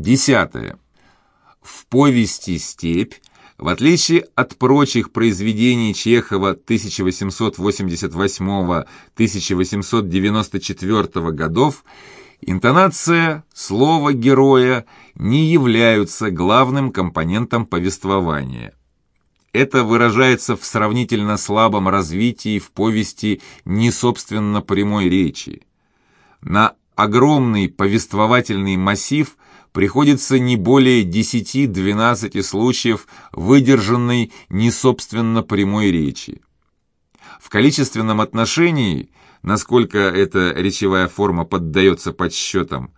Десятое. В повести «Степь» В отличие от прочих произведений Чехова 1888-1894 годов, интонация, слово героя не являются главным компонентом повествования. Это выражается в сравнительно слабом развитии в повести не собственно прямой речи. На огромный повествовательный массив – приходится не более 10-12 случаев выдержанной не собственно прямой речи. В количественном отношении, насколько эта речевая форма поддается подсчетам,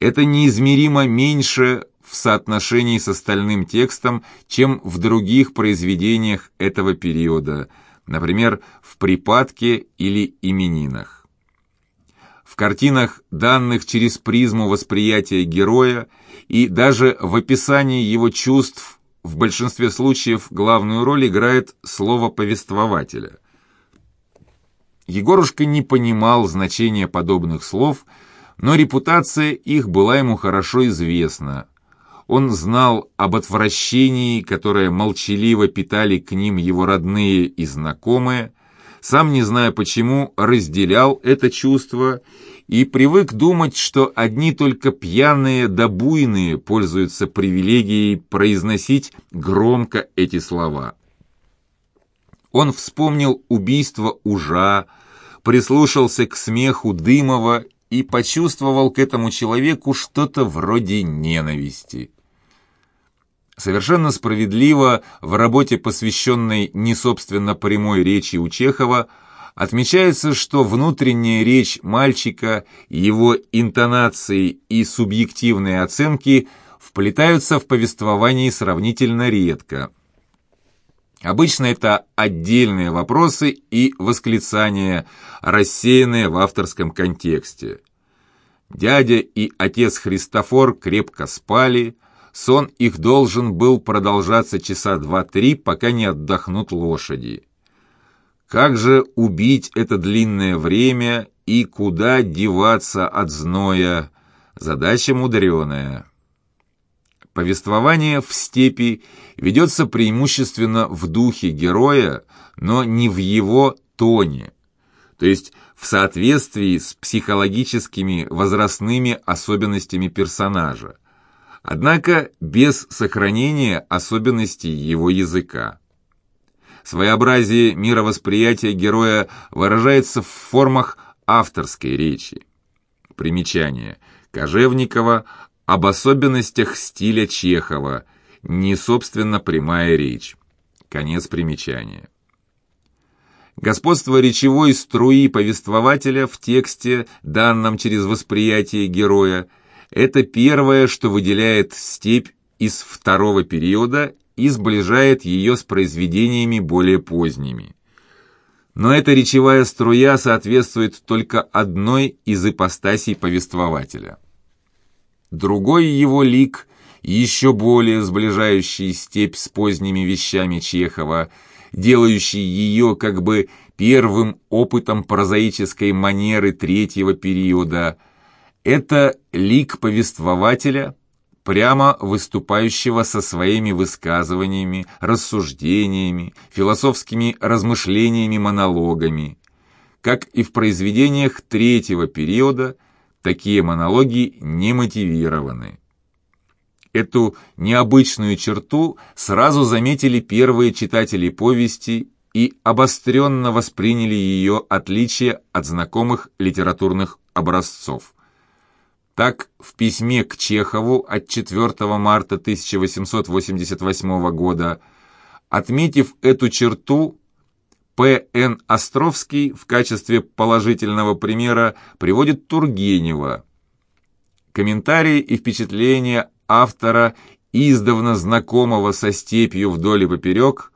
это неизмеримо меньше в соотношении с остальным текстом, чем в других произведениях этого периода, например, в «Припадке» или «Именинах». В картинах, данных через призму восприятия героя, и даже в описании его чувств в большинстве случаев главную роль играет слово повествователя. Егорушка не понимал значения подобных слов, но репутация их была ему хорошо известна. Он знал об отвращении, которое молчаливо питали к ним его родные и знакомые, сам не зная почему, разделял это чувство и привык думать, что одни только пьяные да буйные пользуются привилегией произносить громко эти слова. Он вспомнил убийство Ужа, прислушался к смеху Дымова и почувствовал к этому человеку что-то вроде ненависти. Совершенно справедливо в работе, посвященной не собственно прямой речи у Чехова, отмечается, что внутренняя речь мальчика, его интонации и субъективные оценки вплетаются в повествование сравнительно редко. Обычно это отдельные вопросы и восклицания, рассеянные в авторском контексте. Дядя и отец Христофор крепко спали, Сон их должен был продолжаться часа два-три, пока не отдохнут лошади. Как же убить это длинное время и куда деваться от зноя? Задача мудреная. Повествование в степи ведется преимущественно в духе героя, но не в его тоне, то есть в соответствии с психологическими возрастными особенностями персонажа однако без сохранения особенностей его языка. Своеобразие мировосприятия героя выражается в формах авторской речи. Примечание. Кожевникова об особенностях стиля Чехова, не собственно прямая речь. Конец примечания. Господство речевой струи повествователя в тексте, данном через восприятие героя – это первое, что выделяет степь из второго периода и сближает ее с произведениями более поздними. Но эта речевая струя соответствует только одной из ипостасей повествователя. Другой его лик, еще более сближающий степь с поздними вещами Чехова, делающий ее как бы первым опытом прозаической манеры третьего периода – это лик повествователя, прямо выступающего со своими высказываниями, рассуждениями, философскими размышлениями, монологами. Как и в произведениях третьего периода, такие монологи не мотивированы. Эту необычную черту сразу заметили первые читатели повести и обостренно восприняли ее отличие от знакомых литературных образцов. Так, в письме к Чехову от 4 марта 1888 года, отметив эту черту, П.Н. Островский в качестве положительного примера приводит Тургенева. Комментарии и впечатления автора, издавна знакомого со степью вдоль и поперек,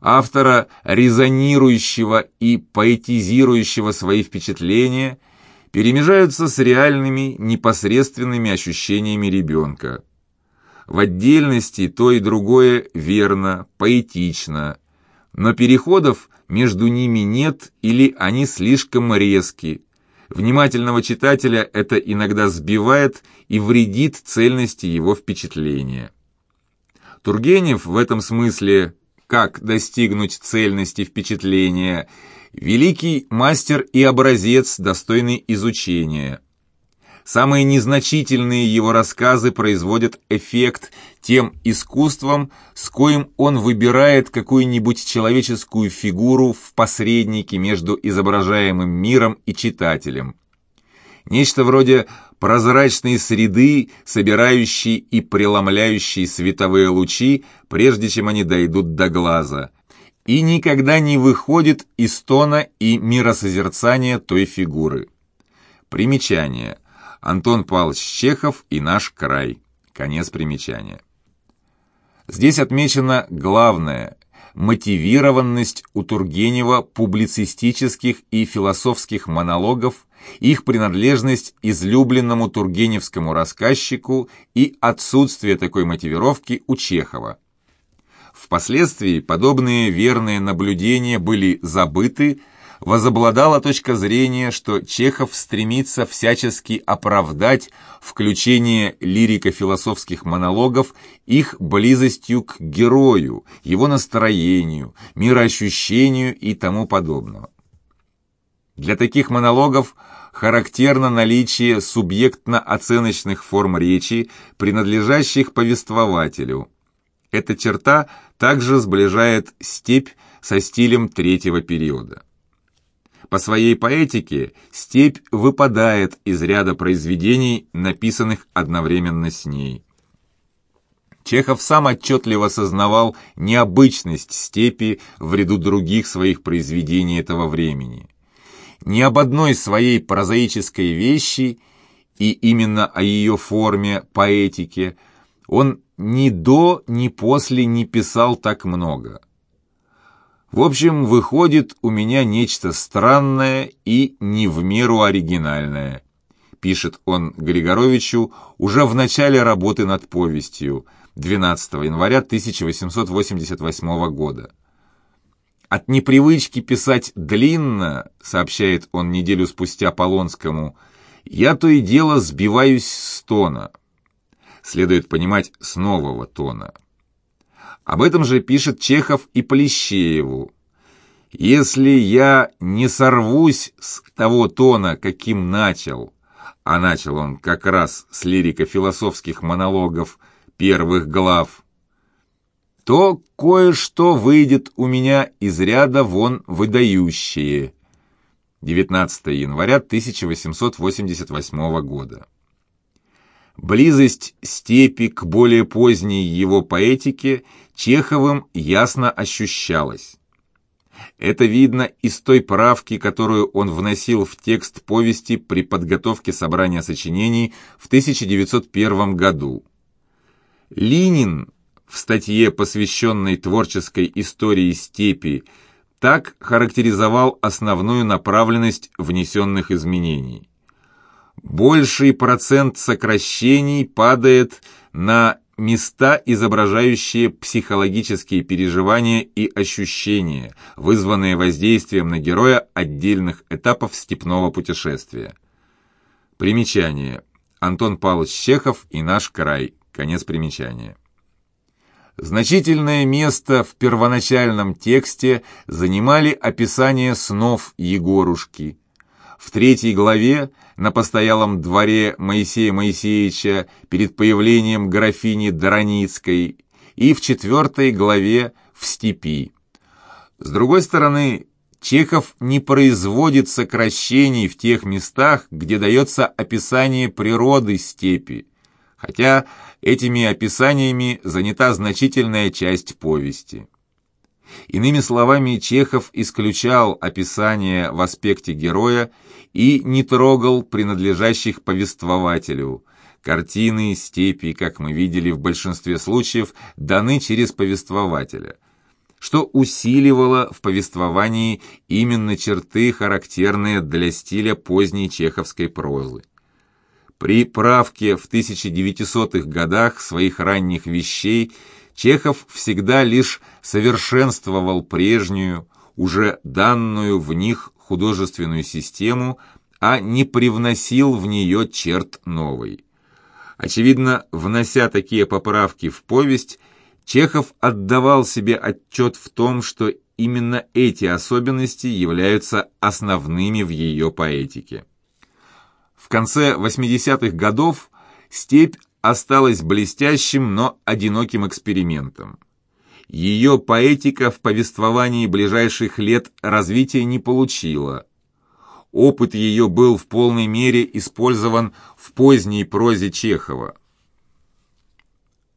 автора, резонирующего и поэтизирующего свои впечатления – перемежаются с реальными непосредственными ощущениями ребенка. В отдельности то и другое верно, поэтично, но переходов между ними нет или они слишком резки. Внимательного читателя это иногда сбивает и вредит цельности его впечатления. Тургенев в этом смысле «Как достигнуть цельности впечатления» великий мастер и образец, достойный изучения. Самые незначительные его рассказы производят эффект тем искусством, с коим он выбирает какую-нибудь человеческую фигуру в посреднике между изображаемым миром и читателем. Нечто вроде прозрачной среды, собирающей и преломляющей световые лучи, прежде чем они дойдут до глаза, и никогда не выходит из тона и миросозерцания той фигуры. Примечание. Антон Павлович Чехов и наш край. Конец примечания. Здесь отмечено главное – мотивированность у Тургенева публицистических и философских монологов, их принадлежность излюбленному тургеневскому рассказчику и отсутствие такой мотивировки у Чехова. Впоследствии подобные верные наблюдения были забыты, возобладала точка зрения, что Чехов стремится всячески оправдать включение лирико-философских монологов их близостью к герою, его настроению, мироощущению и тому подобного. Для таких монологов характерно наличие субъектно-оценочных форм речи, принадлежащих повествователю. Эта черта также сближает степь со стилем третьего периода. По своей поэтике степь выпадает из ряда произведений, написанных одновременно с ней. Чехов сам отчетливо сознавал необычность степи в ряду других своих произведений этого времени. Ни об одной своей прозаической вещи, и именно о ее форме, поэтике, он ни до, ни после не писал так много. В общем, выходит у меня нечто странное и не в меру оригинальное, пишет он Григоровичу уже в начале работы над повестью 12 января 1888 года. От непривычки писать длинно, сообщает он неделю спустя Полонскому, я то и дело сбиваюсь с тона. Следует понимать с нового тона. Об этом же пишет Чехов и Полищееву. «Если я не сорвусь с того тона, каким начал, а начал он как раз с лирико-философских монологов первых глав, то кое-что выйдет у меня из ряда вон выдающие». 19 января 1888 года. Близость степи к более поздней его поэтике Чеховым ясно ощущалась. Это видно из той правки, которую он вносил в текст повести при подготовке собрания сочинений в 1901 году. Линин в статье, посвященной творческой истории степи, так характеризовал основную направленность внесенных изменений больший процент сокращений падает на места, изображающие психологические переживания и ощущения, вызванные воздействием на героя отдельных этапов степного путешествия. Примечание. Антон Павлович Чехов и наш край. Конец примечания. Значительное место в первоначальном тексте занимали описание снов Егорушки. В третьей главе на постоялом дворе Моисея Моисеевича перед появлением графини Дороницкой и в четвертой главе в степи. С другой стороны, Чехов не производит сокращений в тех местах, где дается описание природы степи, хотя этими описаниями занята значительная часть повести. Иными словами, Чехов исключал описание в аспекте героя и не трогал принадлежащих повествователю. Картины, степи, как мы видели в большинстве случаев, даны через повествователя, что усиливало в повествовании именно черты, характерные для стиля поздней чеховской прозы. При правке в 1900-х годах своих ранних вещей Чехов всегда лишь совершенствовал прежнюю, уже данную в них художественную систему, а не привносил в нее черт новый. Очевидно, внося такие поправки в повесть, Чехов отдавал себе отчет в том, что именно эти особенности являются основными в ее поэтике. В конце 80-х годов «Степь» осталась блестящим, но одиноким экспериментом. Ее поэтика в повествовании ближайших лет развития не получила. Опыт ее был в полной мере использован в поздней прозе Чехова.